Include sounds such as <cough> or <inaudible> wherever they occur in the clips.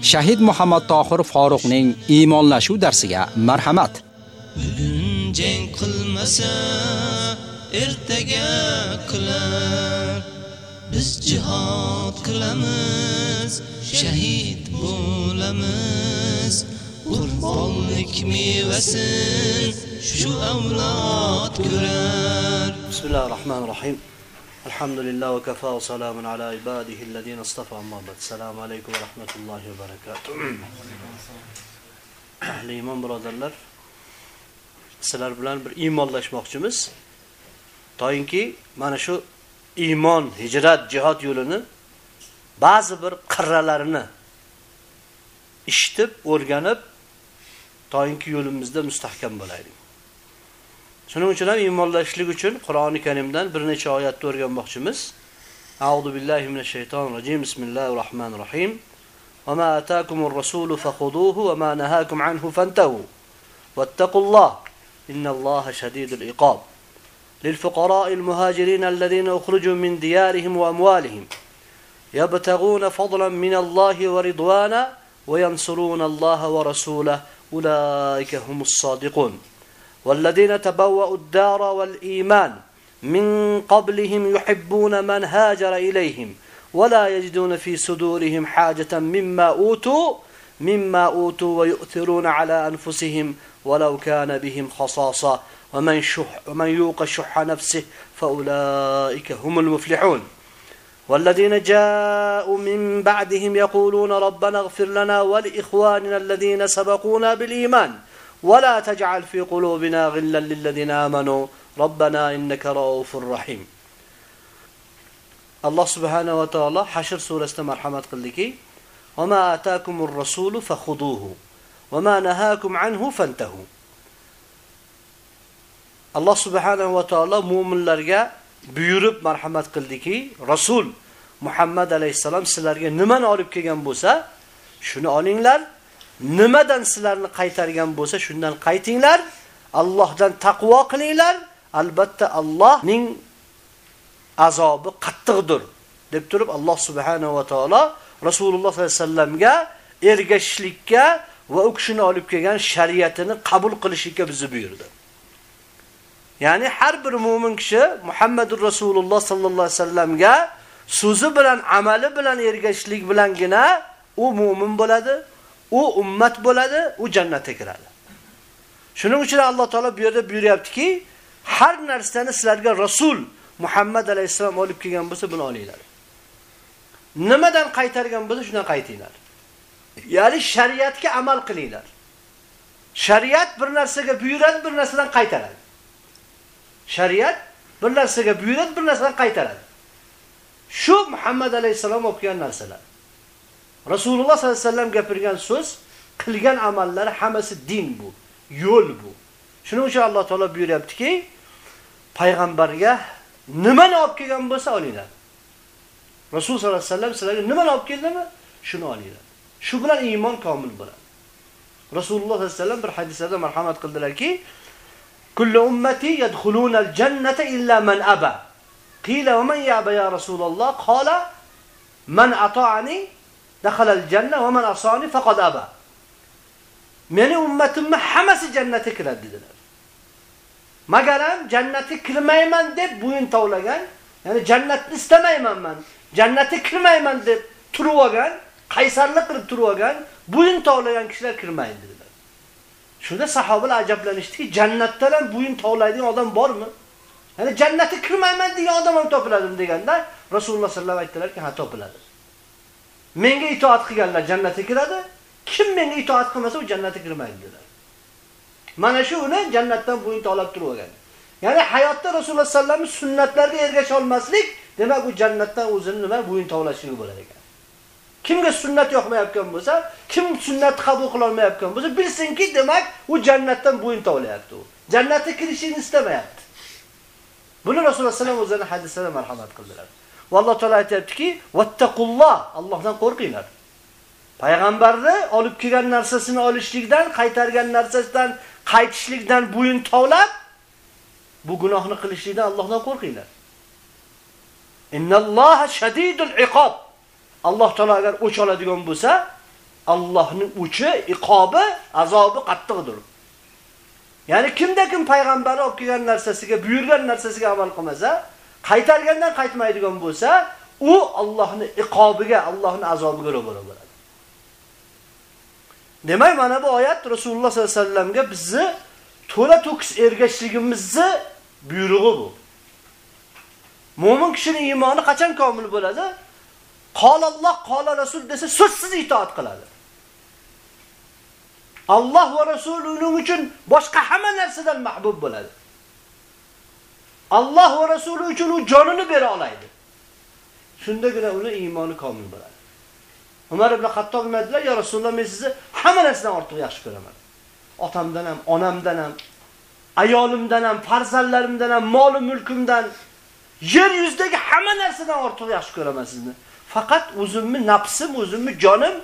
Shahid Muhammad Tohir Faruqning iymonlashuv darsiga marhamat. Bugun jang qilmasa, ertaga qilar. Biz jihad qilamiz, shahid bo'lamiz. Qurbonlik mevasin shu avlod ko'rar. Bismillahir rohmanir rahim. الحمد لله وكفى وسلام على عباده الذين اصطفى أما بعد السلام عليكم ورحمة الله وبركاته iymon birodarlar sizlar bilan bir iymonlashmoqchimiz toyinki mana shu iymon hijrat jihod yo'lini ba'zi bir qirralarini eshitib o'rganib toyinki yo'limizda mustahkam bo'laylik shuning uchun ham iymonlashishlik uchun qur'oni karimdan bir necha oyatni o'rganmoqchimiz. Audu billahi mina shaytonir rojim bismillahi rohmanir rohim وما آتاكم الرسول فخذوه وما نهاكم عنه فانتهوا واتقوا الله إن الله شديد العقاب للفقراء المهاجرين الذين أخرجوا من ديارهم وأموالهم يبتغون فضلا من الله ورضوانا وينصرون الله ورسوله أولئك هم الصادقون والذين تبوأوا الدار والإيمان من قبلهم يحبون من هاجر إليهم ولا يجدون في صدورهم حاجة مما أوتوا مما أوتوا ويؤثرون على أنفسهم ولو كان بهم خصاصة ومن, شح ومن يوق شح نفسه فأولئك هم المفلحون والذين جاءوا من بعدهم يقولون ربنا اغفر لنا ولإخواننا الذين سبقونا بالإيمان ولا تجعل في قلوبنا غلا للذين آمنوا ربنا إنك رؤوف رحيم الله سبحانه وتعالى حشر سورة مرحمة قلدكي وما آتاكم الرسول فخذوه وما نهاكم عنه فانتهوا الله سبحانه وتعالى مؤمن لرغا buyurib marhamat qildiki rasul muhammad alayhissalom sizlarga nimani olib kelgan bo'lsa shuni olinglar nimadan sizlarni qaytargan bo'lsa shundan qaytinglar. Allohdan taqvo qilinglar. Albatta allohning azobi qattiqdir deb turib alloh subhanahu va taolo rasululloh sollallohu alayhi vasallamga ergashishlikka va u kishini olib kelgan shariatini qabul qilishlikka bizni buyurdi. Ya'ni har bir mu'min kishi muhammadur rasululloh sollallohu alayhi vasallamga so'zi bilan amali bilan ergashishlik bilangina u mu'min bo'ladi. U ummat bo'ladi, u jannatga kiradi. Shuning uchun Alloh taolo bu yerda buyuryaptiki, har narsani sizlarga Rasul Muhammad alayhisalom olib kelgan bo'lsa, buni olinglar. Nimadan qaytargan bo'lsa, shundan qaytinglar. Ya'ni shariatga amal qilinglar. Shariat bir narsaga buyuradi, bir narsadan qaytaradi. Shariat bir narsaga buyuradi, bir narsadan qaytaradi. Shu Muhammad alayhisalom olib kelgan narsalar. Rasululloh sallallohu alayhi vasallam gapirgan so'z, qilgan amallari hammasi din bu, yo'l bu. Shuning uchun Alloh taolo buyuryaptiki, payg'ambarga nimani olib kelgan bo'lsa olinglar. Rasul sallallohu alayhi vasallam sizlarga nimani olib keldimi? Shuni olinglar. Shu bilan iymon komil bo'ladi. Rasululloh sallallohu alayhi vasallam bir hadisda marhamat qildilarki, kullu ummati yadkhuluna al-jannata illa man aba. Qila va man ya'ba ya Rasululloh? Qala man ata'ani dakhala janna va man asani faqad aba. Meni ummatimni hammasi jannatga kiradi dedilar. Magaram jannatga kirmayman deb bo'yin tovlagan, ya'ni jannatni istamayman men, jannatga kirmayman deb turib olgan, qaysarlik qilib turib olgan, bo'yin tovlagan kishilar kirmaydi dedilar. Shunda sahobalar ajablanishdiki, jannatdan ham bo'yin tovlaydigan odam bormi? Ya'ni jannatga kirmayman degan odam ham topiladimi deganda Rasululloh sallallohu alayhi vasallam aytdilarki, ha topiladi. Menga itoat qilganlar jannatga kiradi, kim menga itoat qilmasa u jannatga kirmaydi dedilar. Mana shu uni jannatdan bo'yin tolab turib olgan. Ya'ni hayotda Rasululloh sallallohu alayhi vasallam ergasha olmaslik, demak u jannatdan o'zini nima bo'yin tovlashligi bo'lar ekan. Kimga sunnat yoqmayotgan bo'lsa, kim sunnatni qabul qila olmayotgan bo'lsa, bilsinki, demak, u jannatdan bo'yin tovlayapti u. Jannatga kirishini istamayapti. Buni Rasululloh sallallohu alayhi vasallam hadisida marhamat qildilar. Va Alloh taolo aytayaptiki, "Vattaqulloh", Allohdan qo'rqinglar. Payg'ambarni olib kelgan narsasini olishlikdan, qaytargan narsasidan qaytishlikdan bo'yin tovlab, bu gunohni qilishlikdan Allohdan qo'rqinglar. Innalloha shadidul iqob. Alloh taolo agar o'ch oladigan bo'lsa, Allohning uchi, iqobi, azobi qattiqdir. Ya'ni kimda kim payg'ambar olib kelgan narsasiga, buyurgan narsasiga amal qilmasa, qaytargandan qaytmaydigan bo'lsa, u Allohning iqobiga, Allohning azobiga ro'baro bo'ladi. Demak, mana bu oyat Rasululloh sollallohu alayhi vasallamga bizni to'la to'kis ergashligimizni buyrug'i bu. Mo'min kishining iymoni qachon komil bo'ladi? Alloh, qola Rasul desa so'zsiz itoat qiladi. Alloh va Rasulining uchun boshqa hamma narsadan mahbub bo'ladi. Alloh va Rasuli uchun u jonini bera oladi. Shundagina uni iymoni komil bo'ladi. Umar ibn Xattob aytdilar, "Ya Rasululloh, men sizni hamma narsadan ortiq yaxshi ko'raman. Otamdan ham, onamdan ham, ayolimdan ham, farzandlarimdan ham, mol mulkimdan, yer yuzidagi hamma narsadan ortiq yaxshi ko'raman sizni. Faqat o'zimni nafsim, o'zimni jonim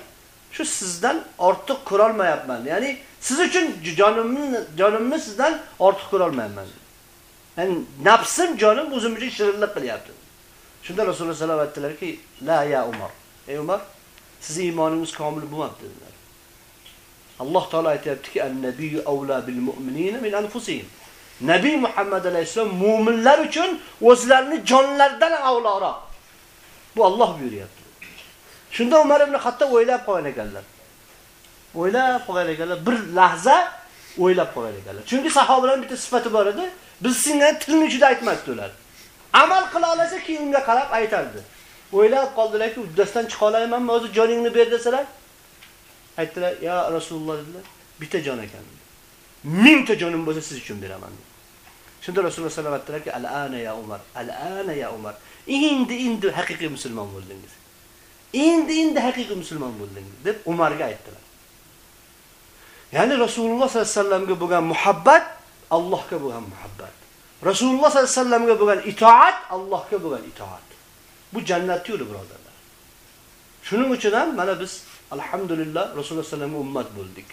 shu sizdan ortiq ko'ra olmayapman. Ya'ni siz uchun jonimni jonimni sizdan ortiq ko'ra olmayapman. Ya'ni nafsim, jonim o'zim uchun shirinlik qilyapti. Shunda Rasululloh sallallohu alayhi vasallam aytdilarki, "La ya Umar. Ey Umar, sizning iymoningiz komil bo'lmabdi." dedilar. Alloh taolo aytayaptiki, "An-nabiyyu awla bil mu'minina min anfusihim." Nabiy Muhammad alayhisalom mu'minlar uchun o'zlarini jonlaridan avloroq. Bu Alloh buyuryapti. Shunda Umar ibn Xattob o'ylab qolgan ekanlar. O'ylab qolgan ekanlar, bir lahza o'ylab qolgan ekanlar. Chunki sahobalarning bitta sifati bor edi, biz senga tilni ichida aytmasdi ular. Amal qila olsa kiyimga qarab aytardi. O'ylab qoldilarki, uddasdan chiqa olaymanmi, o'zi joningni ber desalar? Aytdilar, "Ya Rasululloh" dedilar, "Bitta jon ekan." Mingta jonim bo'lsa siz uchun beraman. Shunda Rasululloh sallallohu alayhi vasallam "Al-ana ya Umar, al-ana ya Umar." Endi endi haqiqiy musulmon bo'ldingiz. Endi endi haqiqiy musulmon bo'ldingiz deb Umarga aytdilar. Ya'ni Rasululloh sallallohu alayhi vasallamga bo'lgan muhabbat Allohga bo'lgan muhabbat. Rasululloh sallallohu alayhi vasallamga bo'lgan itoat Allohga bo'lgan itoat. Bu jannat yo'li birodarlar. Shuning uchun ham mana biz alhamdulillah Rasululloh sallallohu alayhi ummat bo'ldik.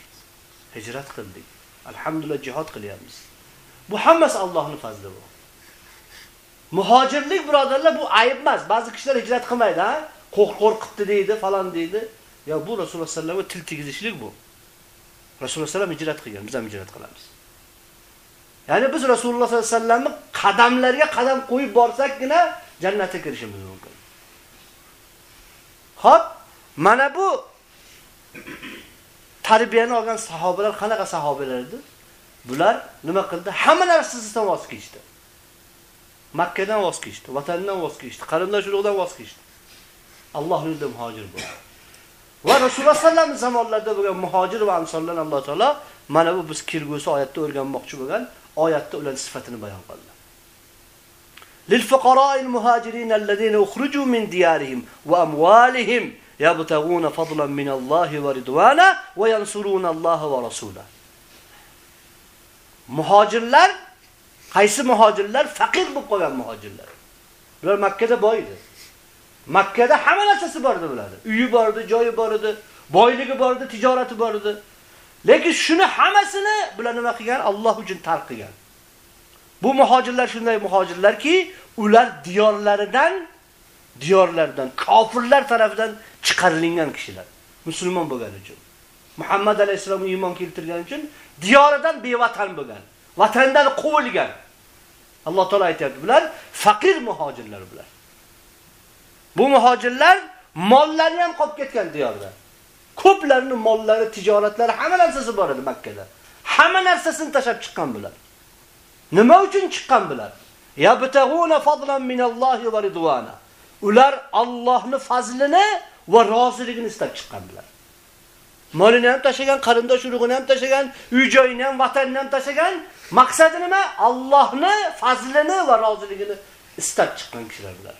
Hijrat qildik. Alhamdulillah jihad qilyapmiz. Bu hammasi Allohning fazli bu. Muhojirlik birodarlar bu ayib emas. Ba'zi kishilar hijrat qilmaydi, ha? Qo'rqitdi deydi, falan deydi. Ya bu Rasululloh sallallohu alayhi vasallam til tegizishlik bu. Rasululloh sallallohu alayhi vasallam hijrat qilgan, biz ham hijrat qilamiz. Ya'ni biz Rasululloh sallallohu alayhi vasallamning qadamlariga qadam qo'yib borsakgina jannatga kirishimiz mumkin. Xo'p, mana bu tarbiyani olgan sahobalar qanaqa sahobalar edi? Bular nima qildi? Hamma narsasidan voz kechdi. Makka dan voz kechdi, vatandan voz kechdi, qarindosh urug'dan voz kechdi. Alloh yo'lida muhojir bo'ldi. Va Rasululloh sallallohu zamonlarida bo'lgan muhojir va ansorlar Alloh taolo mana bu biz kelgusi oyatda o'rganmoqchi bo'lgan oyatda ular sifatini bayon qildi. للفقراء المهاجرين الذين أخرجوا من ديارهم وأموالهم يبتغون فضلا من الله ورضوانا وينصرون الله ورسوله muhojirlar qaysi muhojirlar faqir bo'lib qolgan muhojirlar ular makkada boy edi makkada hamma narsasi bor edi ularni uyi bor edi joyi bor edi Lekin shuni hammasini bular nima qilgan Alloh uchun tark qilgan bu muhojirlar shunday muhojirlarki ular diyorlaridan diyorlardan kofirlar tomonidan chiqarilgan kishilar musulmon bo'lgani uchun Muhammad alayhisalom iymon keltirgani uchun diyoridan bevatan bo'lgan, vatandan quvilgan. Alloh taolo aytadi, bular faqir muhojirlar bular. Bu muhojirlar mollari ham qolib ketgan diyorda. Ko'plarining mollari, tijoratlari, hamma narsasi bor edi Makka da. Hamma narsasini tashab chiqqan bular. Nima uchun chiqqan bular? Yabtaguna fadlan minallohi va ridwana. Ular Allohning fazlini va roziligini istab chiqqan bular. Molini ham tashagan, qarindosh urug'ini ham tashagan, uy joyini ham, vatanini ham tashagan. Maqsadi nima? Allohning fazlini va roziligini istab chiqqan kishilar bular.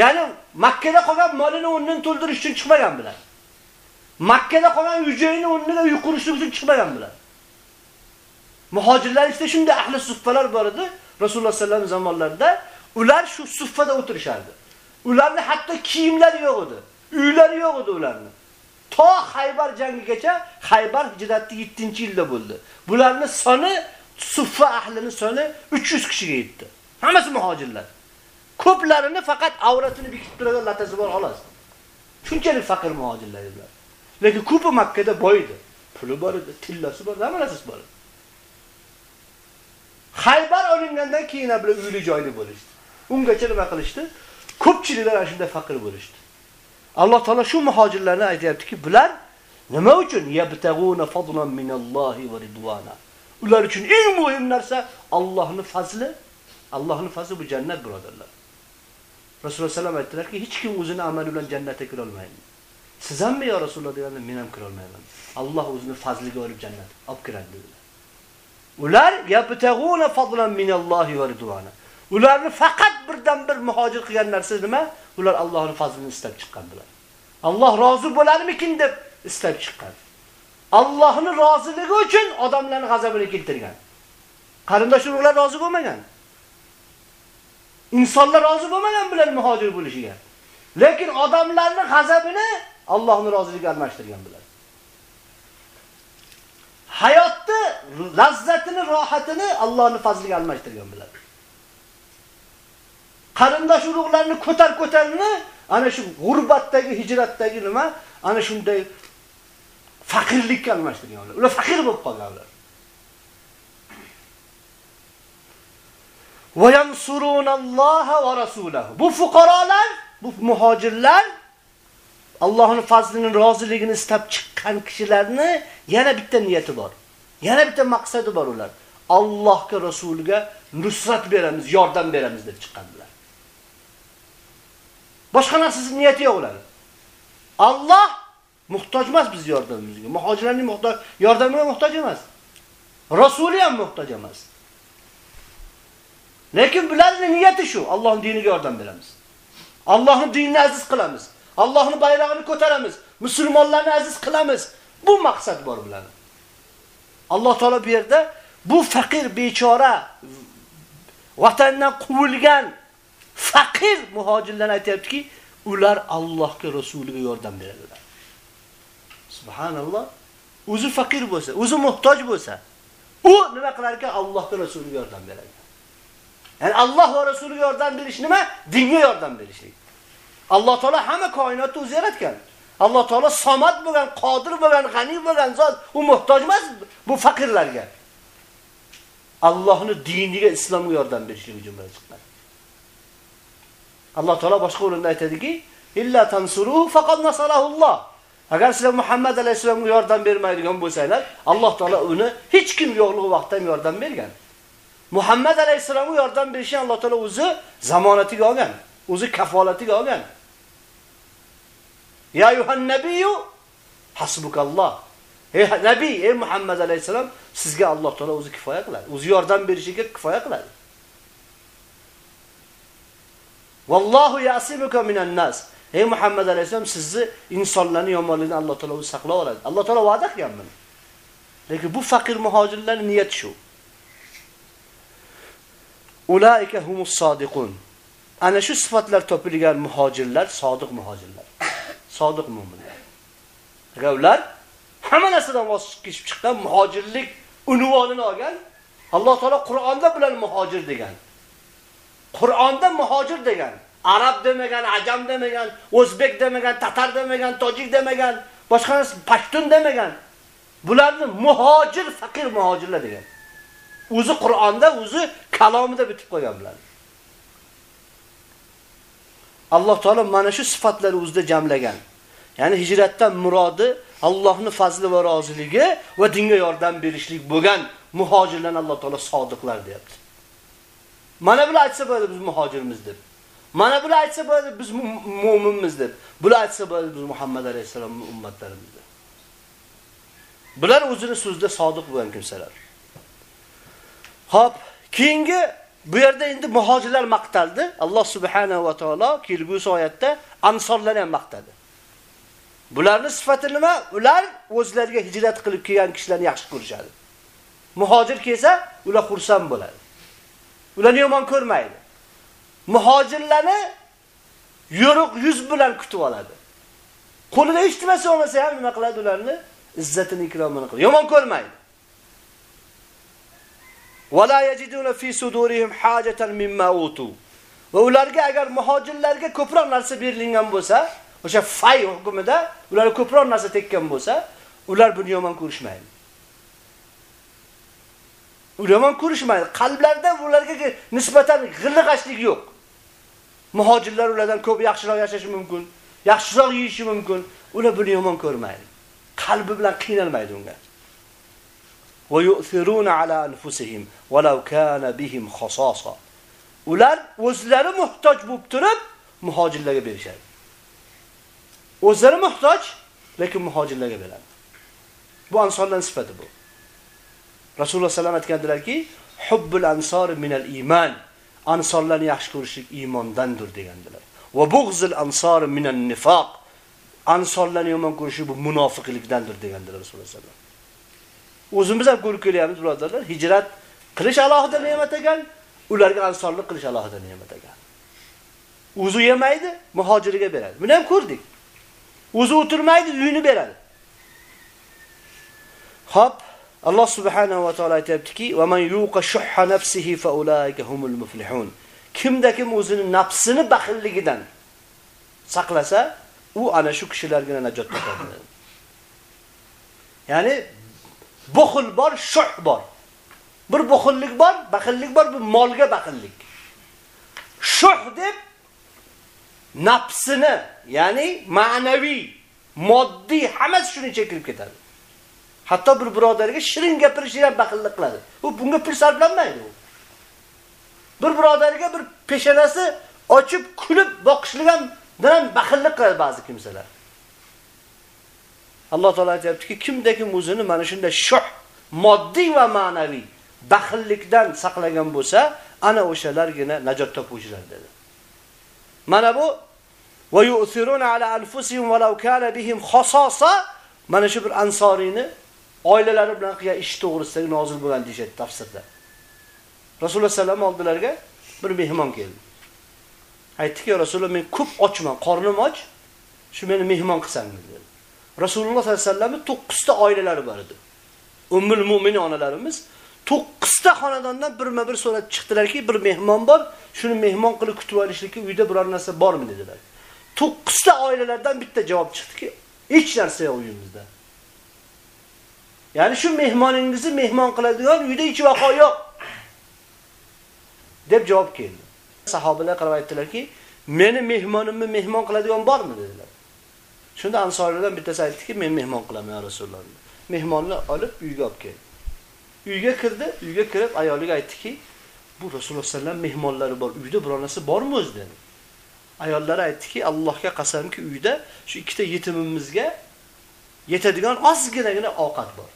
Ya'ni Makka da qolgan molini o'rnini to'ldirish uchun chiqmagan bular. Makkada qolgan hujayni o'rniga uy qurish uchun chiqmagan bular. Muhojirlar ichida shunday ahli suffalar bor edi. Rasululloh sallallohu alayhi zamonlarida ular shu suffada o'tirishardi. Ularning hatto kiyimlari yo'q edi. Uylari yo'q edi ularning. To Haybar jangigacha Haybar hijratning 7-yilda bo'ldi. Bularning soni suffa ahlining soni 300 kishiga yetdi. Hammasi muhojirlar. Ko'plarini faqat avratini bekitib turgan latasi bor xolos. Shunchalik faqir muhojirlar edi. Lekin ko'pi Makkada boy edi. Puli bor edi, tillasi bor, hamma bor edi. Xaybar olingandan keyin bular uyli joyli bo'lishdi. Ungacha nima qilishdi? Ko'pchiliklar shunday faqir bo'lishdi. Alloh taolo shu muhojirlarni aytayaptiki, bular nima uchun yabtaguna fadlan minallohi va ridwana. Ular uchun eng muhim narsa Allohning fazli. Allohning fazli bu jannat birodarlar. Rasululloh sallam aytdilarki, hech kim o'zini amali bilan jannatga kira olmaydi. Siz hammi yo Rasululloh deganda men ham kira olmayman. Alloh o'zini fazliga olib jannat olib kiradi dedilar. Ular yabtaguna fadlan minallohi va ridvana. Ularni faqat birdan bir muhojir qilgan narsa nima? Ular Allohning fazlini istab chiqqandilar. Alloh rozi bo'larmikin deb istab chiqqan. Allohning roziligi uchun odamlarni g'azabini keltirgan. Qarindosh urug'lar rozi bo'lmagan. Insonlar rozi bo'lmagan bilan muhojir bo'lishiga. Lekin odamlarning g'azabini Allohning roziligiga almashtirgan bular. Hayotni lazzatini, rohatini Allohning fazliga almashtirgan bular. Qarindosh urug'larni ko'tar ko'tarini ana shu g'urbatdagi, hijratdagi nima? Ana shunday faqirlikka almashtirgan ular. Ular faqir bo'lib qolganlar. Va yansurunalloha va rasulahu. Bu fuqarolar, bu muhojirlar Allohning fazlining roziligini istab chiqqan kishilarni yana bitta niyati bor. Yana bitta maqsadi bor ular. Allohga, rasuliga nusrat beramiz, yordam beramiz deb chiqqanlar. Boshqa narsasiz niyati yo'q ular. Alloh muhtoj emas biz yordamimizga. Muhojirlarning muhtoj, yordamiga muhtoj emas. Rasuli ham muhtoj emas. Lekin bularning niyati shu, Allohning diniga yordam beramiz. Allohning dinini aziz qilamiz. Allohning bayrog'ini ko'taramiz. Musulmonlarni aziz qilamiz. Bu maqsad bor bilan. Alloh taolo bu yerda bu faqir, bechora, vatandan quvilgan faqir muhojirlarni aytayaptiki, ular Allohga, Rasuliga yordam beradilar. Subhanalloh. O'zi faqir bo'lsa, o'zi muhtoj bo'lsa, u nima qilar ekan? Allohga, Rasuliga yordam beradi. Ya'ni Alloh va Rasuliga yordam berish nima? Dinga yordam berishlik. Alloh taolo hamma koinotni o'zi yaratgan. Alloh taolo somat bo'lgan, qodir bo'lgan, g'ani bo'lgan zot, u muhtoj emas bu faqirlarga. Allohning diniga, islomga yordam berishlik uchun bo'lib chiqqan. Alloh taolo boshqa o'rinda aytadiki, illa tansuruhu faqad nasarahulloh. Agar sizlar Muhammad alayhisolamga yordam bermaydigan bo'lsanglar, Alloh taolo uni hech kim yo'qligi vaqtda yordam bergan. Muhammad alayhisolamga yordam berishni Alloh taolo o'zi zamonatiga olgan, o'zi kafolatiga olgan. Ya yuhan nabiyyu hasbukalloh. Ey nabiy, ey Muhammad alayhisalom, sizga Alloh taolo o'zi kifoya qiladi. O'zi yordam berishiga kifoya qiladi. Vallohu yasimuka minan nas. Ey Muhammad alayhisalom, sizni insonlarning yomonligidan Alloh taolo o'zi saqlab oladi. Alloh taolo va'da qilgan. Lekin bu faqir muhojirlarning niyati shu. Ulaika humus sodiqun. Ana shu sifatlar topilgan muhojirlar sodiq muhojirlar. Sodiq mu'minlar. Agar ular hamma narsadan voz kechib chiqqan muhojirlik unvonini olgan, Alloh taolo Qur'onda bilan muhojir degan. Qur'onda muhojir degan. Arab demagan, ajam demagan, o'zbek demagan, tatar demagan, tojik demagan, boshqa pashtun demagan. Bularni muhojir, faqir muhojirlar degan. O'zi Qur'onda, o'zi kalomida bitib qo'ygan bularni Alloh taolo mana shu sifatlarni o'zida jamlagan. Ya'ni hijratdan murodi Allohning fazli va roziligi va dinga yordam berishlik bo'lgan muhojirlarni Alloh taolo sodiqlar deyapti. Mana bular aytsa bo'ladi biz muhojirmiz deb. Mana bular aytsa bo'ladi biz mu'minmiz deb. Bular aytsa bo'ladi biz Muhammad alayhisalom ummatlarimiz deb. Bular o'zini so'zda sodiq bo'lgan kimsalar. Xo'p, keyingi Bu yerda endi muhojirlar maqtaldi. Alloh subhanahu va taolo kelgusi oyatda ansorlarni ham maqtadi. Bularning sifati nima? Ular o'zlariga hijrat qilib kelgan kishilarni yaxshi ko'rishadi. Muhojir kelsa, ular xursand bo'ladi. Ularni yomon ko'rmaydi. Muhojirlarni yo'ruq yuz bilan kutib oladi. Qo'lida hech nimasi bo'lmasa ham nima qiladi ularni? Izzatini ikromini qiladi. Yomon ko'rmaydi. ولا يجدون في صدورهم حاجة مما أوتوا va ularga agar muhojirlarga ko'proq narsa berilgan bo'lsa, o'sha fay hukmida ularga ko'proq narsa tekkan bo'lsa, ular buni yomon ko'rishmaydi. Ular yomon ko'rishmaydi. Qalblarida ularga nisbatan g'illig'ashlik yo'q. Muhojirlar ulardan ko'p yaxshiroq yashashi mumkin, yaxshiroq yeyishi mumkin. Ular buni yomon ko'rmaydi. Qalbi bilan qiynalmaydi unga. وَيُؤْثِرُونَ عَلَى أَنْفُسِهِمْ وَلَوْ كَانَ بِهِمْ bihim. Ular o'zlari muhtoj bo'lib turib muhojirlarga berishadi. O'zlari muhtoj, lekin muhojirlarga beradi. Bu ansorlarning sifati bu. Rasululloh sallam aytgandilarki, hubbul ansor minal iman. Ansorlarni yaxshi ko'rishlik iymondandir degandilar. Va bughzul ansor minan nifoq. Ansorlarni yomon ko'rish bu munofiqlikdandir degandilar Rasululloh sallam. O'zimiz ham ko'rib kelyapmiz, birodarlar. Hijrat qilish alohida ne'mat ekan, ularga ansorlik qilish alohida ne'mat ekan. O'zi yemaydi, muhojiriga beradi. Buni ham ko'rdik. O'zi o'tirmaydi, uyini beradi. Xo'p, Alloh subhanahu va taolo aytayaptiki: "Va man yuqa shuhha nafsihi fa ulaika humul muflihun." Kimda kim o'zini nafsini baxilligidan saqlasa, u ana shu kishilarga najot topadi. <coughs> Ya'ni buxul bor, shuh bor. Bir buxullik bor, baxillik bor, bir molga baxillik. Shuh deb nafsini, ya'ni ma'naviy, moddiy hammasi shuni chekirib ketadi. Hatto bir birodarga shirin gapirishdan baxillik qiladi. U bunga pul sarflanmaydi u. Bir birodarga bir peshanasi ochib kulib boqishlik ham bilan baxillik qiladi ba'zi kimsalar. Alloh taolo aytayaptiki, kimdagim o'zini mana shunday shuh, moddiy va ma'naviy baxillikdan saqlagan bo'lsa, ana o'shalargina najot topuvchilar dedi. Mana bu va yu'siruna ala anfusihim walau kana bihim khasasa mana shu bir ansoriyni oilalari bilan qilgan ish to'g'risidagi nozil bo'lgan deyshadi tafsirda. Rasululloh sallam oldilariga bir mehmon keldi. Aytdiki, Rasululloh men ko'p ochman, qornim och, shu meni mehmon qilsangiz dedi. Rasululloh sallallohu alayhi vasallamning 9 ta oilalari bor edi. Ummul mu'minin onalarimiz 9 ta xonadondan birma-bir so'rab chiqdilarki, bir mehmon bor, shuni mehmon qilib kutib olishlikka uyda biror narsa bormi dedilar. 9 ta oilalardan bitta javob chiqdiki, hech narsa yo'q uyimizda. Ya'ni shu mehmoningizni mehmon qiladigan uyda hech vaqo yo'q. deb javob keldi. Sahobalar qarab aytdilarki, meni mehmonimni mehmon qiladigan bormi dedilar. Shunda ansorlardan bittasi aytdiki, men mehmon qilaman ya Rasululloh. Mehmonni olib uyga olib keldi. Uyga kirdi, uyga kirib ayoliga aytdiki, bu Rasululloh sallam mehmonlari bor, uyda biror narsa bormi o'zi dedi. Ayollari aytdiki, Allohga qasamki, uyda shu ikkita yetimimizga yetadigan ozginagina ovqat bor.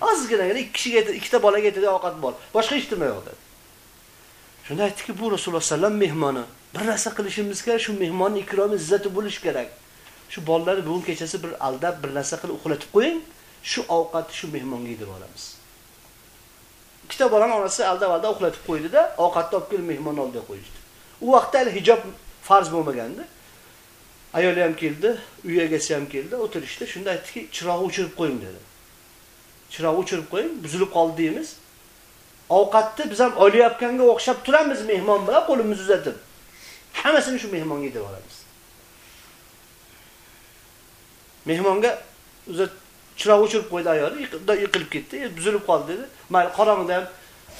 Ozginagina ikki kishiga ikkita bolaga yetadigan ovqat bor. Boshqa hech nima yo'q dedi. Shunda aytdiki, bu Rasululloh sallam mehmoni. Bir narsa qilishimiz kerak, shu mehmonning ikromi, izzati bo'lish kerak. Shu bolalarni bugun kechasi bir aldab, bir narsa qilib uxlatib qo'ying, shu ovqatni shu mehmonga yedirib olamiz. Ikkita bolani onasi aldab-aldab uxlatib qo'ydida ovqatni olib kelib mehmon oldiga qo'yishdi. U vaqtda hali hijob farz bo'lmagandi. Ayoli ham keldi, uy egasi ham keldi, o'tirishdi. Shunda aytdiki, chirog'i o'chirib qo'ying dedi. chirog'i o'chirib qo'ying, buzilib qoldi deymiz. Ovqatni biz ham olayotganga o'xshab turamiz mehmon bilan qo'limizni uzatib. Hammasini shu mehmonga yedirib olamiz. Mehmonga o'zi chiroq o'chirib qo'ydi ayoli, yiqilib ketdi, e, buzilib qoldi dedi. Mayli, qorong'ida ham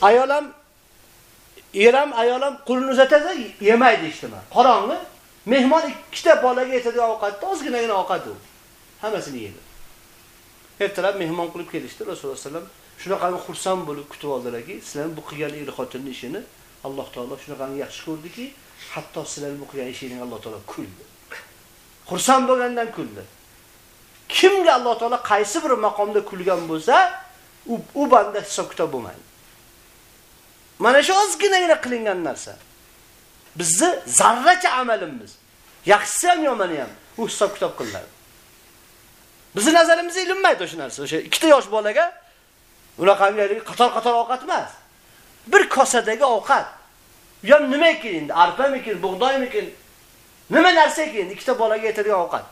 ayol ham er ham ayol ham qo'lini uzatadi, yemaydi ishtimi. Qorong'i mehmon ikkita bolaga yetadigan ovqatni ozginagina ovqat u. Hammasini yedi. Ertalab mehmon qilib kelishdi Rasululloh sallam. Shunaqa xursand bo'lib kutib oldilarki, sizlarning bu qilgan er xotinning ishini Alloh taolo shunaqa yaxshi ko'rdiki, hatto sizlarning bu qilgan ishingizga Alloh taolo kuldi. Xursand bo'lgandan kuldi. Kimga Alloh taolo qaysi bir maqomda kulgan bo'lsa, u u banda hisob kitob bo'lmaydi. Mana shu ozginagina qilingan narsa. Bizni zarracha amalimiz, yaxshisi ham yomoni ham u hisob kitob qilinadi. Bizni nazarimizga ilinmaydi o'sha narsa. O'sha ikkita yosh bolaga unaqangi qator-qator ovqat emas. Bir kosadagi ovqat. U ham nima ekan endi? Arpamikin, bug'doymikin? Nima narsa ekan ikkita bolaga yetadigan ovqat?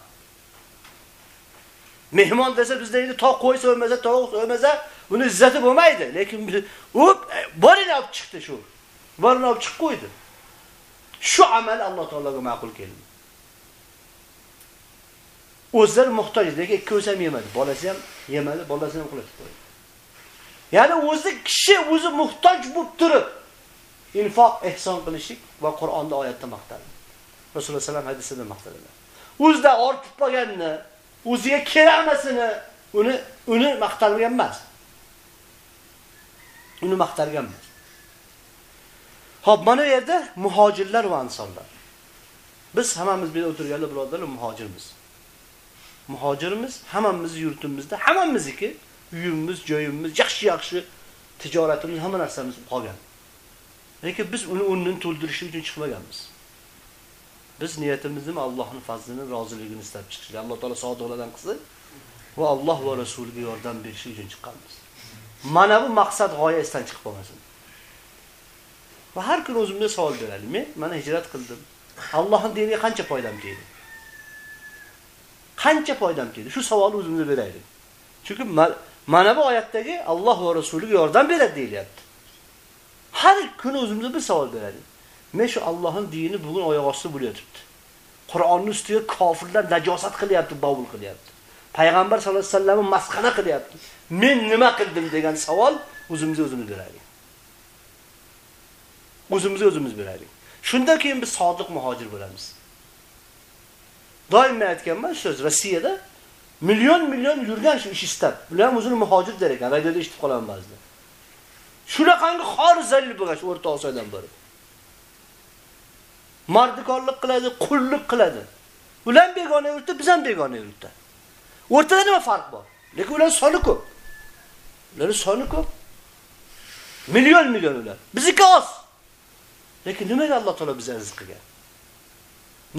Mehmon desa bizda endi toq qo'y so'ymasa, tovuq so'ymasa, uni izzati bo'lmaydi. Lekin u borini olib chiqdi shu. Borini olib chiqib qo'ydi. Shu amal Alloh taologa ma'qul keldi. O'zlar muhtoj, lekin ikkovsi ham yemadi. Bolasi ham yemadi, bolasi ham qulatib qo'ydi. Ya'ni o'zi kishi o'zi muhtoj bo'lib turib infoq ehson qilishlik va Qur'onda oyatda maqtaladi. Rasululloh sallam hadisida maqtaladi. O'zida ortib qolganini, o'ziga kerakmasini uni uni maqtalgan emas. Uni maqtalgan emas. Xo'p, mana bu yerda muhojirlar va ansonlar. Biz hammamiz bu yerda o'tirganlar birodarlar muhojirmiz. Muhojirmiz, hammamiz yurtimizda, hammamizniki uyimiz, joyimiz, yaxshi-yaxshi tijoratimiz, hamma narsamiz qolgan. Lekin biz uni o'rnini to'ldirish uchun chiqmaganmiz. Biz niyatimiz nima? Allohning fazlini, roziligini istab chiqishga. Alloh taolo sodiqlardan qilsin va Alloh va rasuliga yordam berish uchun chiqqanmiz. Mana bu maqsad g'oya esdan chiqib qolmasin. Va har kun o'zimga savol beraylik. Men mana hijrat qildim. Allohning diniga qancha foydam tegdi? Qancha foydam tegdi? Shu savolni o'zimizga beraylik. Chunki mana bu oyatdagi Alloh va rasuliga yordam beradi deyilyapti. Har kuni o'zimizga bir savol beraylik. Men shu Allohning dinini bugun oyoq osti bo'layotibdi. Qur'onning ustiga kofirlar najosat qilyapti, bovul qilyapti. Payg'ambar sollallohu alayhi vasallamni masxara qilyapti. Men nima qildim degan savol o'zimizga o'zimiz beraylik. O'zimizga o'zimiz beraylik. Shundan keyin biz sodiq muhojir bo'lamiz. Doim men aytganman, shu Rossiyada million million yurgan shu ish istab. Ular ham o'zini muhojir der ekan, radioda eshitib qolaman ba'zida. Shunaqangi xor zalil bo'lgan shu O'rta Osiyodan biri. Mardikorlik qiladi, qullik qiladi. Ular begona yurtda, biz ham begona yurtda. O'rtada nima farq bor? Lekin ular soni ko'p. Ularning soni ko'p. Million million ular. Bizniki oz. Lekin nimaga Alloh taolo bizni rizq qilgan?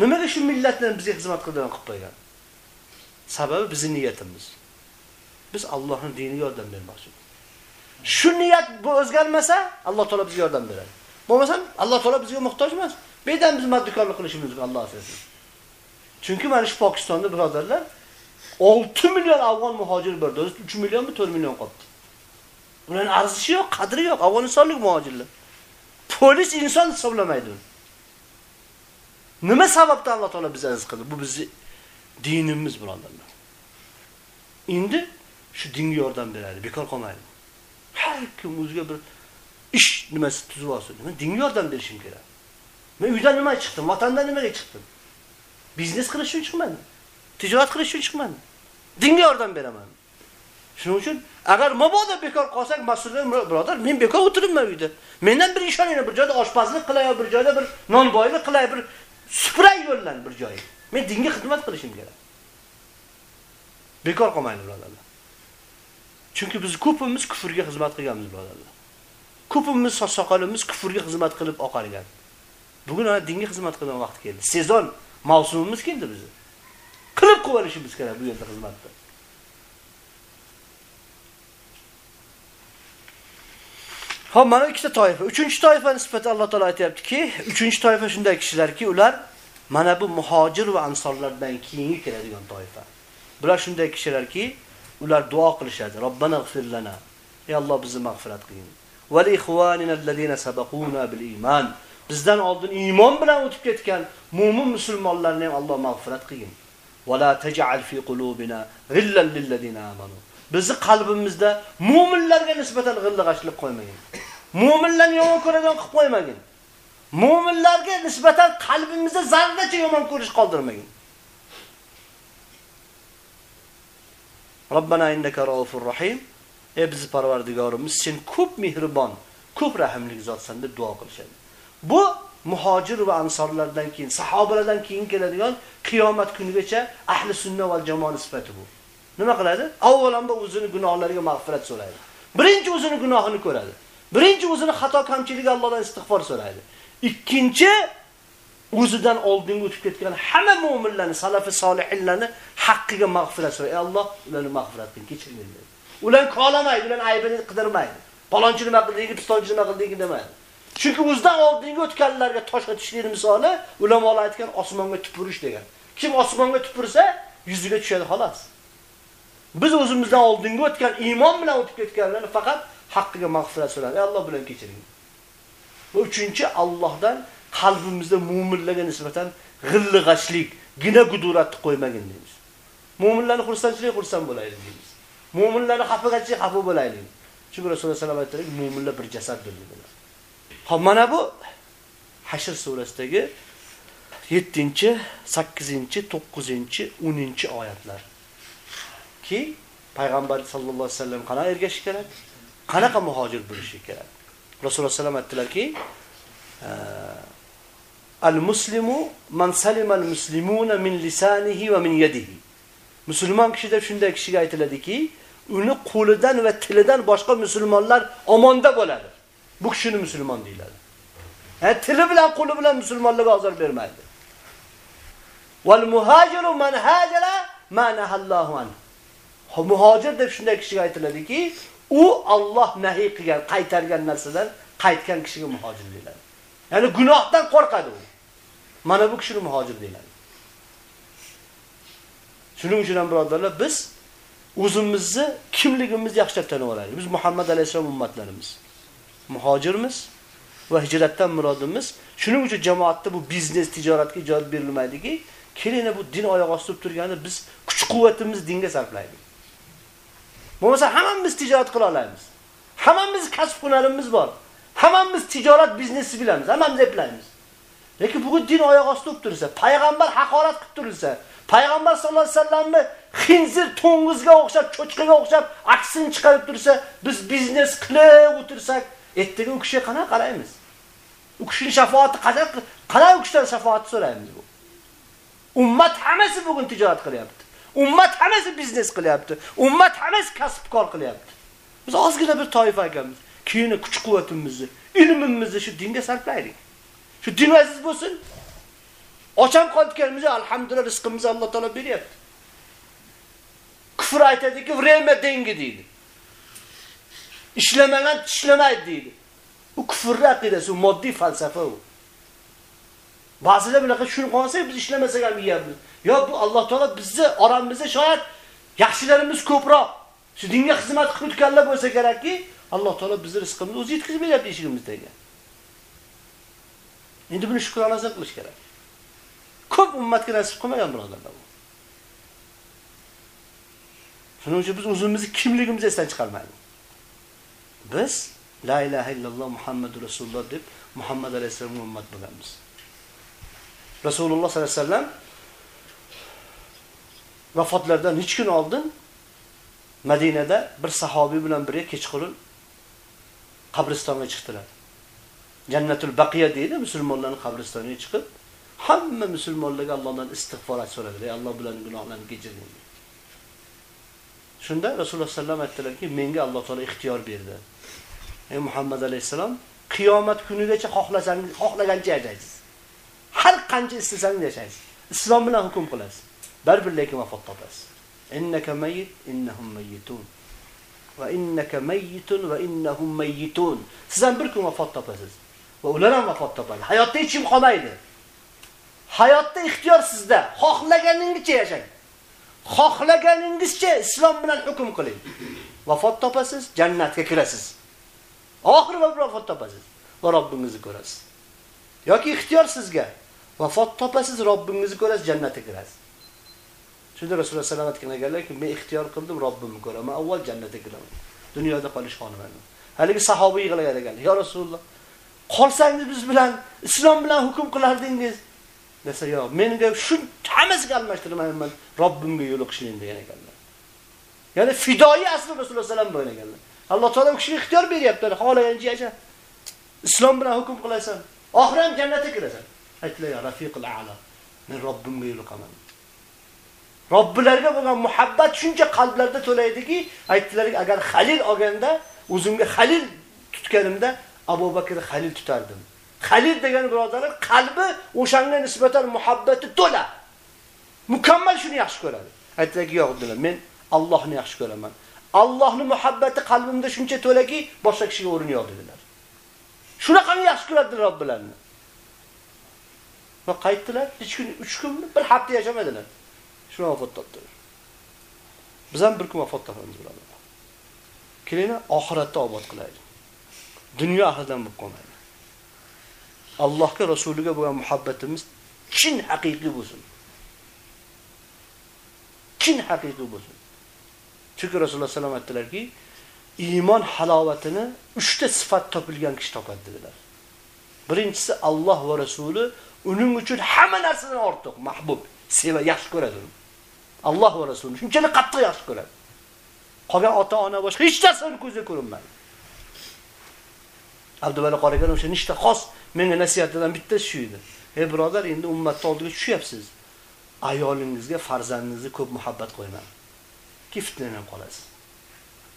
Nimaga shu millatlarni bizga xizmat qiladigan qilib qo'ygan? Sababi bizning niyatimiz. Biz Allohning diniga yordam bermoqchimiz. Shu niyat bu o'zgarmasa, Alloh taolo bizga yordam beradi. Bo'lmasa, Alloh taolo bizga muhtoj emas. Bedan biz maddikorlik qilishimiz mumkin Alloh asrasin. Chunki mana shu Pokistonda birodarlar 6 million afg'on muhojir bor. 3 millionmi 4 million qoldi. Ularning arzishi yo'q, qadri yo'q. Afg'onistonlik muhojirlar. Polis inson hisoblamaydi uni. Nima sababdan Alloh taolo bizga rizq qildi? Bu bizni dinimiz birodarlar. Endi shu dinga yordam beradi, bekor qolmaydi. Har kim o'ziga bir ish nimasi tuzib olsin. Men dinga yordam berishim kerak. Men uydan nima chiqdim? Vatandan nimaga chiqdim? Biznes qilish uchun chiqmadim. Tijorat qilish uchun chiqmadim. Dinga yordam beraman. Shuning uchun agar mabodo bekor qolsak, mas'ullar birodar, men bekor o'tiribman uyda. Mendan bir ish bir joyda oshpazlik qilay, bir joyda bir nonboylik qilay, bir supray yo'llan bir joyi. Men dinga xizmat qilishim kerak. Bekor qolmaydi birodarlar. Chunki biz ko'pimiz kufrga xizmat qilganmiz birodarlar. Ko'pimiz soqolimiz kufrga xizmat qilib oqargan. Bugun ana dinga xizmat qilgan vaqt keldi. Sezon mavsumimiz keldi bizni. Qilib qo'yishimiz kerak bu yerda xizmatni. Xo'p, mana ikkita toifa. Uchinchi toifa nisbati Alloh taolo aytayaptiki, uchinchi toifa shunday kishilarki, ular mana bu muhojir va ansorlardan keyingi keladigan toifa. Bular shunday kishilarki, ular duo qilishadi. Robbana g'fir lana. Ey Alloh bizni mag'firat qiling. Va li ikhwanina allazina sabaquna bil iymon. Bizdan oldin iymon bilan o'tib ketgan mu'min musulmonlarni ham Alloh mag'firat qilgin. Va la taj'al fi qulubina ghillan lil ladina amanu. Bizni qalbimizda mu'minlarga nisbatan g'illig'ashlik qo'ymagin. Mu'minlarni yomon ko'radigan qilib qo'ymagin. Mu'minlarga nisbatan qalbimizda zarracha yomon ko'rish qoldirmagin. Robbana innaka raufur rahim. Ey bizni Parvardigorimiz, sen ko'p mehribon, ko'p rahimli zotsan deb duo qilishadi. Bu muhojir va ansorlardan keyin, sahobalardan keyin keladigan qiyomat kunigacha ahli sunna va jamoa sifati bu. Nima qiladi? Avvalambor o'zini gunohlariga mag'firat so'raydi. Birinchi o'zini gunohini ko'radi. Birinchi o'zini xato kamchiligi Allohdan istig'for so'raydi. Ikkinchi o'zidan oldinga o'tib ketgan hamma mu'minlarni, salafi solihinlarni haqqiga mag'firat so'raydi. Ey Alloh, ularni mag'firat qil, kechiring. Ular qolamaydi, ular aybini qidirmaydi. Palonchi nima qildingi, pistonchi nima qildingi demaydi. Chunki o'zidan oldingi o'tganlarga tosh otishlik misoli ulamolar aytgan osmonga tupurish degan. Kim osmonga tupursa, yuziga tushadi xolos. Biz o'zimizdan oldingi o'tgan iymon bilan o'tib ketganlarni faqat haqqiga mag'firat so'raymiz. Alloh bilan kechiring. Bu uchinchi Allohdan qalbimizda mu'minlarga nisbatan g'illig'ashlik, gina guduratni qo'ymagin deymiz. Mu'minlarni xursandchilik xursand bo'laylik deymiz. Mu'minlarni xafagatchilik xafa bo'laylik. Chunki Rasululloh sollallohu alayhi vasallam mu'minlar bir jasaddir dedilar. Xo'p, mana bu Hashr surasidagi 7-chi, 8-chi, 9-chi, 10-chi oyatlar. Ki payg'ambar sallallohu alayhi vasallam qanaqa ergashish kerak? Qanaqa muhojir bo'lishi kerak? Rasululloh sallam aytdilarki, Al-muslimu man salima al-muslimuna min lisanihi va min yadihi. Musulmon kishi deb shunday kishiga aytiladiki, uni qo'lidan va tilidan boshqa musulmonlar omonda bo'ladi. Bu kishini musulmon deyiladi. Ha, tili bilan qo'li bilan musulmonlarga azor bermaydi. Wal muhajiru man hajara manahallohu an. Muhojir deb shunday kishiga aytiladiki, u Alloh nahiy qilgan, qaytargan narsadan qaytgan kishiga muhojir deyiladi. Ya'ni gunohdan qo'rqadi u. Mana bu kishini muhojir deyiladi. Shuning uchun ham birodarlar, biz o'zimizni kimligimizni yaxshilab tanib olaylik. Biz Muhammad alayhisalom ummatlarimiz. Muhojirmiz va hijratdan murodimiz. Shuning uchun jamoatda bu biznes, tijoratga ijozat berilmaydiki, kelina bu din oyoq ostida turganda biz kuch-quvvatimizni dinga sarflaylik. Bo'lmasa hammamiz tijorat qila olamiz. Hammamiz kasb hunarimiz bor. Hammamiz tijorat biznesi bilamiz, hammamiz eplaymiz. Lekin bugun din oyoq ostida bo'lib tursa, payg'ambar haqorat qilib tursa, payg'ambar sollallohu alayhi vasallamni xinzir to'ng'izga o'xshab, cho'chqaga o'xshab aksini chiqarib tursa, biz biznes qilib o'tirsak, ertaga u kishiga qanaqa qaraymiz? U kishining shafoati qanaqa qanaqa u kishidan shafoat so'raymiz bu? Ummat hammasi bugun tijorat qilyapti. Ummat hammasi biznes qilyapti. Ummat hammasi kasbkor qilyapti. Biz ozgina bir toifa ekanmiz. Keyin kuch-quvvatimizni, ilmimizni shu dinga sarflaylik. Shu din aziz bo'lsin. Ocham qolganimiz alhamdulillah rizqimizni Alloh taolo beryapti. Kufr aytadiki, "Vrema dengi" deydi. Ishlamagan tishlamaydi deydi. u kufrni aqidasi, u moddiy falsafa u. Ba'zilar bunaqa tushunib qolsak biz ishlamasak ham yeyapmiz Yo bu Alloh taolo bizni oramizda shoyat yaxshilarimiz ko'proq shu dinga xizmat qilib o'tganlar bo'lsa kerakki, Alloh taolo bizni rizqimizni o'zi yetkazib beryapti eshigimizdaga Endi buni shukronasi qilish kerak. Ko'p ummatga nasib qilmagan birodarlar. Shuning uchun biz o'zimizni kimligimizni esdan chiqarmaylik. Biz la ilaha illalloh Muhammadur rasululloh deb Muhammad alayhissalomga ummat bo'lamiz. Rasululloh sollallohu alayhi vasallam vafotlaridan necha kun oldin Madinada bir sahobiy bilan birga kechqurun qabristonga chiqdilar. Jannatul Baqiya deydi, musulmonlarning qabristoniga chiqib, hamma musulmonlarga Allohdan istig'forat so'radilar. Ey Alloh bularni gunohlarini kechirgin Shunda Rasululloh sallam aytdilarki, menga Alloh taolo ixtiyor berdi. Ey Muhammad alayhisalom, qiyomat kunigacha xohlasangiz, xohlagancha yashaysiz. Har qancha istasangiz yashaysiz. Islom bilan hukm qilasiz. Baribir lekin vafot topasiz. Innaka mayyit, innahum mayyitun. Va innaka mayyitun va innahum mayyitun. Siz ham bir kun vafot topasiz. Va ular ham vafot topadi. Hayotda hech kim qolmaydi. Hayotda ixtiyor sizda. Xohlaganingizcha yashang. Xohlaganingizcha islom bilan hukm qiling. Vafot topasiz, jannatga kirasiz. Oxir va vafot topasiz va Robbingizni ko'rasiz. yoki ixtiyor sizga. Vafot topasiz, Robbingizni ko'rasiz, jannatga kirasiz. Shunda Rasululloh sallallohu alayhi vasallam aytganlarki, men ixtiyor qildim, Robbimni ko'raman, avval jannatga kiraman. Dunyoda qolish xohlamayman. Haligi sahoba yig'lagan ekan. "Ya Rasululloh, qolsangiz biz bilan islom bilan hukm qilardingiz." desa, "Yo'q, menga shu hammasiga almashtirmayman, Robbimga yo'l degan ekanlar. Ya'ni fidoyi asli Rasululloh sallam bo'lgan ekanlar. Alloh taolo u kishiga ixtiyor beryapti, xohlagancha yasha. Islom bilan hukm qilasan, oxiram jannatga kirasan. Aytdilar, "Ya Rafiqul A'la, men Robbimga yo'l o'qaman." Robbilarga bo'lgan muhabbat shuncha qalblarda to'laydiki, aytdilarki, agar Halil olganda, o'zimga Halil tutganimda Abu Bakr Xalil tutardim. Xalil degan birodarlar qalbi o'shanga nisbatan muhabbati to'la. Mukammal shuni yaxshi ko'radi. Aytdiki, yo'q dedilar, men Allohni yaxshi ko'raman. Allohning muhabbati qalbimda shuncha to'laki, boshqa kishiga o'rin yo'q dedilar. Shunaqa yaxshi ko'radilar Robbilarni. Va qaytdilar, 3 kun, 3 kunmi, bir hafta yashamadilar. Shuna vafot topdilar. Biz ham bir kun vafot topamiz birodarlar. Kelinglar oxiratda obod qilaylik. Dunyo ahlidan bo'lib qolmaylik. Allohga, Rasuliga bo'lgan muhabbatimiz chin haqiqiy bo'lsin. Chin haqiqiy bo'lsin. Chunki Rasululloh sallam aytdilarki, iymon halovatini 3 ta sifat topilgan kishi topadi dedilar. Birinchisi Alloh va Rasuli uning uchun hamma narsadan ortiq mahbub, seva, yaxshi ko'radi uni. Alloh va Rasuli shunchalik qattiq yaxshi ko'radi. Qolgan ota-ona boshqa hech narsani ko'zga ko'rinmaydi. Abduvali qaragan o'sha nishta xos menga nasihatidan bitta shu edi. Ey birodar, endi ummatning oldiga tushyapsiz. Ayolingizga, farzandingizga ko'p muhabbat qo'ymang. Ki qolasiz.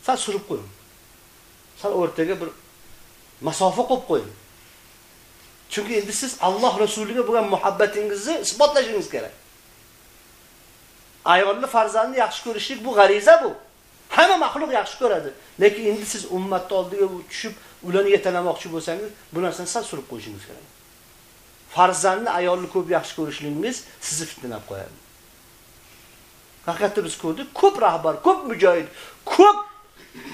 Sal surib qo'ying. Sal o'rtaga bir masofa qo'yib qo'ying. Chunki endi siz Alloh rasuliga bo'lgan muhabbatingizni isbotlashingiz kerak. Ayolni farzandni yaxshi ko'rishlik bu g'ariza bu. Hamma maxluq yaxshi ko'radi. Lekin endi siz ummatni oldiga tushib, ularni yetalamoqchi bo'lsangiz, bu narsani sal surib qo'yishingiz kerak. Farzandni ayolni ko'p yaxshi ko'rishligingiz sizni fitnalab qo'yadi. Haqiqatda biz ko'rdik, ko'p rahbar, ko'p mujohid, ko'p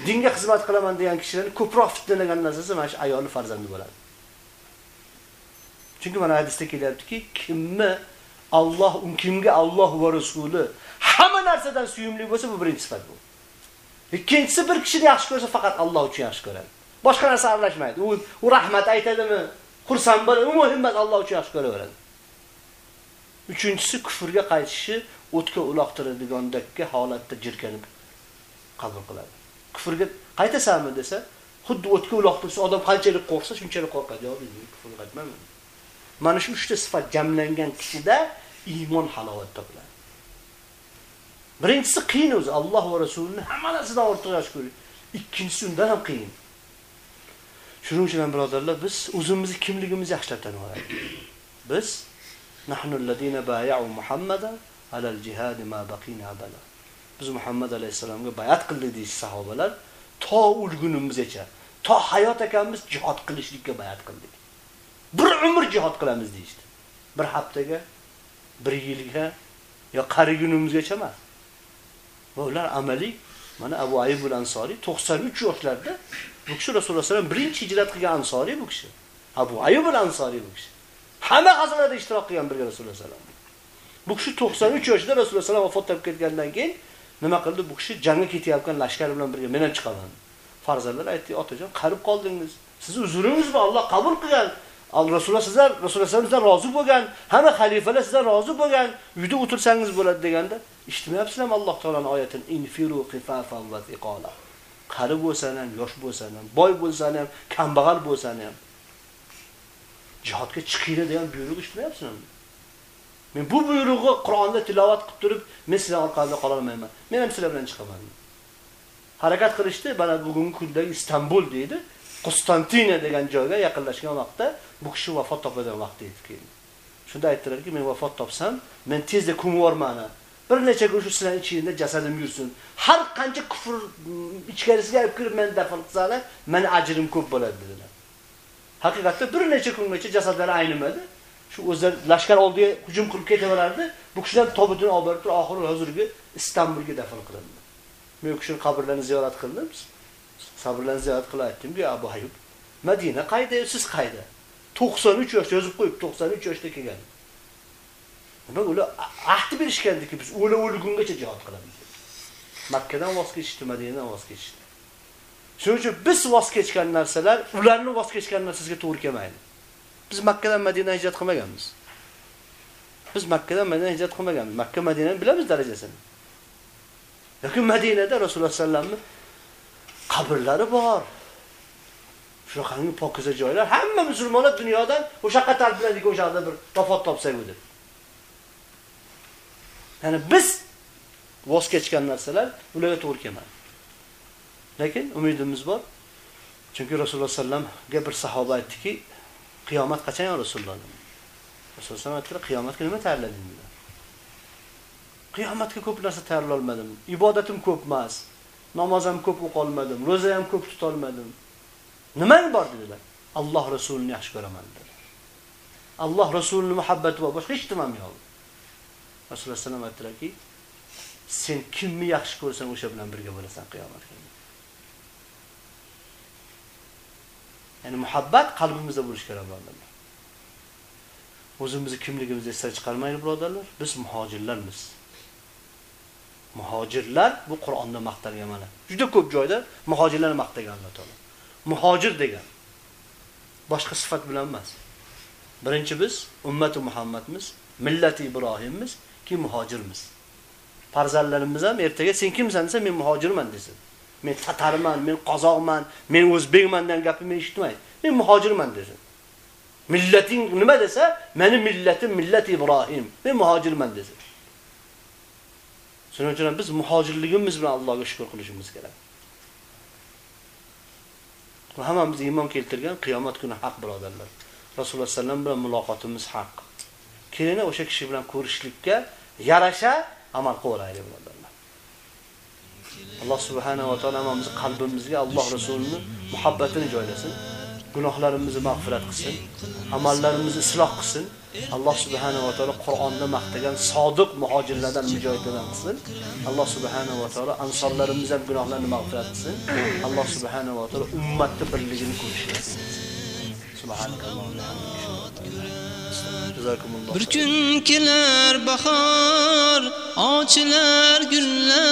dinga xizmat qilaman degan kishilarni ko'proq fitnalagan narsasi mana shu ayolni farzandi bo'ladi. Chunki mana hadisda kelyaptiki, kimni Alloh, kimga Alloh va Rasuli hamma narsadan suyumli bo'lsa, bu birinchi sifat bu. Ikkinchisi bir kishini yaxshi ko'rsa, faqat Alloh uchun yaxshi ko'radi. Boshqa narsa aralashmaydi. U u rahmat aytadimi, xursand bo'ladi, u muhim emas, Alloh uchun yaxshi ko'raveradi. Uchinchisi kufrga qaytishi o'tga uloqtiradagandagi holatda jirkanib qabul qiladi. Kufrga qaytasanmi desa, xuddi o'tga uloqtirsa, odam qanchalik qo'rqsa, shunchalik qo'rqadi. Yo'q, men kufrga qaytmayman. Mana shu uchta sifat jamlangan kishida iymon halovat topiladi. Birinchisi qiyin o'zi Alloh va Rasulini hamma narsadan ortiq yaxshi ko'rish. Ikkinchisi undan ham qiyin. Shuning uchun ham birodarlar, biz o'zimizni kimligimizni yaxshilab tanib olaylik. Biz nahnu alladina bay'u Muhammada alal jihadi ma baqina abada. Biz Muhammad alayhisalomga bay'at qildik deydi sahobalar, to o'lgunimizgacha, to hayot ekanmiz jihad qilishlikka bay'at qildik. Bir umr jihad qilamiz deydi. Bir haftaga, bir yilga yo qarigunimizgacha emas. Va ular amaliy mana Abu Ayyub al-Ansori 93 yoshlarda bu kishi Rasululloh sallam birinchi hijrat qilgan ansoriy bu kishi. Abu Ayyub al-Ansori bu kishi. Hamma g'azolarda ishtirok qilgan birga Rasululloh sallam. Bu kishi 93 yoshida Rasululloh sallam vafot etib ketgandan keyin nima qildi? Bu kishi jangga ketayotgan lashkar bilan birga men ham chiqaman. Farzandlar aytdi, "Otajon, qarib qoldingiz. Siz uzringiz bor, Alloh qabul qilgan." Rasululloh sizlar Rasululloh sizdan rozi bo'lgan, hamma xalifalar sizdan rozi bo'lgan, uyda o'tirsangiz bo'ladi deganda, eshitmayapsizlarmi Alloh taolaning oyatini infiru qifafan va thiqala. Qari bo'lsan ham, yosh bo'lsan ham, boy bo'lsan ham, kambag'al bo'lsan ham jihodga chiqinglar degan buyruq eshitmayapsizmi? Men bu buyrug'i Qur'onda tilovat qilib turib, men sizlar orqangizda qola olmayman. Men ham sizlar bilan chiqaman. Harakat qilishdi, mana bugungi kundagi Istanbul deydi. Konstantina degan joyga yaqinlashgan vaqtda bu kishi vafot topadigan vaqt yetib keldi. Shunda aytdilarki, men vafot topsam, men tezda ko'mivorman. Bir necha kun shu sizlar ichingizda jasadim yursin. Har qancha kufr mm, ichkarisiga olib kirib men dafn qilsalar, meni ajrim ko'p bo'ladi dedilar. Haqiqatda bir necha kungacha jasadlari aynimadi. Shu o'zlar lashkar oldiga hujum qilib ketaverardi. Bu kishilar tobutini olib borib turib, oxiri hozirgi Istanbulga dafn qilindi. Men u kishini qabrlarini ziyorat qildim. qabrlarini ziyorat qilib aytdimku Abu hayub Madina qayda, siz qayda? 93 yoshda yozib qo'yib, 93 yoshda kelgan. Nima ular ahd berishgandiki, biz o'la o'lgungacha jihod qilamiz. Makkadan voz kechishdi, Madinadan voz kechishdi. Shuning uchun biz voz kechgan narsalar ularni voz kechgan narsasiga to'g'ri kelmaydi. Biz Makkadan Madinaga hijrat qilmaganmiz. Biz Makkadan Madinaga hijrat qilmaganmiz. Makka Madinani bilamiz darajasini. Lekin Madinada Rasululloh sallallohu qabrlari bor. Shunaqangi pokiza joylar, hamma musulmonlar dunyodan o'sha qatar bilan o'sha yerda bir vafot topsak deb. Ya'ni biz voz kechgan narsalar ularga to'g'ri kelmadi. Lekin umidimiz bor. Chunki Rasululloh sallamga bir sahoba aytdiki, qiyomat qachon yo Rasululloh? Rasululloh aytdilar, qiyomatga nima tayyorlading dedilar. Qiyomatga ko'p narsa tayyorlolmadim. Ibodatim ko'p emas. Namoz ham ko'p o'qolmadim roza ham ko'p tutolmadim. Nimang bor dedilar? Alloh rasulini yaxshi ko'raman dedilar. Alloh rasulini muhabbati bor, boshqa hech nimam yo'q. Rasululloh sallam aytdilarki, sen kimni yaxshi ko'rsang o'sha bilan birga bo'lasan qiyomat kuni Ya'ni muhabbat qalbimizda bo'lishi kerak birodarlar. O'zimizni kimligimizni esdan chiqarmaylik birodarlar. Biz muhojirlarmiz. Muhojirlar bu Qur'onda maqtalgan mana. Juda ko'p joyda muhojirlarni maqtagan Alloh taolo. Muhojir degan boshqa sifat bilan emas. Birinchi biz ummati Muhammadmiz, millati Ibrohimmiz, keyin muhojirmiz. Farzandlarimiz ham ertaga sen kimsan desa men muhojirman desin. Men tatarman, men qozoqman, men o'zbekman degan gapni men eshitmaydi. Men muhojirman desin. Millating nima desa, meni millatim millat Ibrohim. Men muhojirman desin. Shuning uchun biz muhojirligimiz bilan Allohga shukr qilishimiz kerak. Bu hammamiz iymon keltirgan qiyomat kuni haq birodarlar. Rasululloh sallam bilan muloqotimiz haq. Keling o'sha kishi bilan ko'rishlikka yarasha amal qilaylik birodarlar. Alloh subhanahu va taolo hammamiz qalbimizga Alloh Rasulini muhabbatini joylasin. Gunohlarimizni mag'firat qilsin, amallarimizni isloh qilsin. Alloh subhanahu va taolo Qur'onda maqtagan sodiq muhojirlardan mujohidlardan qilsin. Alloh subhanahu va taolo ansorlarimizdan gunohlarini mag'firat qilsin. Alloh subhanahu va taolo ummatni birligini ko'rishsin. Subhanakalloh. Bir kun kelar bahor, ochilar gullar,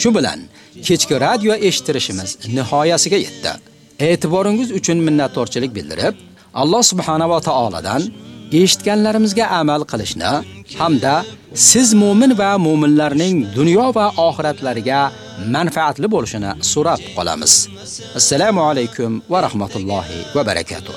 Shu bilan kechki radio eshitirishimiz nihoyasiga yetdi. E'tiboringiz uchun minnatdorchilik bildirib, Alloh subhanahu va taoladan eshitganlarimizga amal qilishni hamda siz mu'min va mu'minlarning dunyo va oxiratlariga manfaatli bo'lishini so'rab qolamiz. Assalomu alaykum va rahmatullohi va barakatuh.